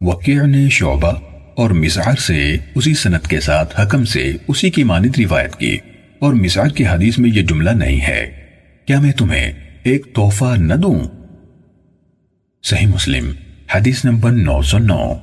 وقیع نے شعبہ اور مزعر سے اسی سنت کے ساتھ حکم سے اسی کی مانند روایت کی اور مزعر کی حدیث میں یہ جملہ نہیں ہے۔ کیا میں تمہیں ایک تحفہ نہ دوں؟ صحیح مسلم، حدیث نمبر نو سو نو۔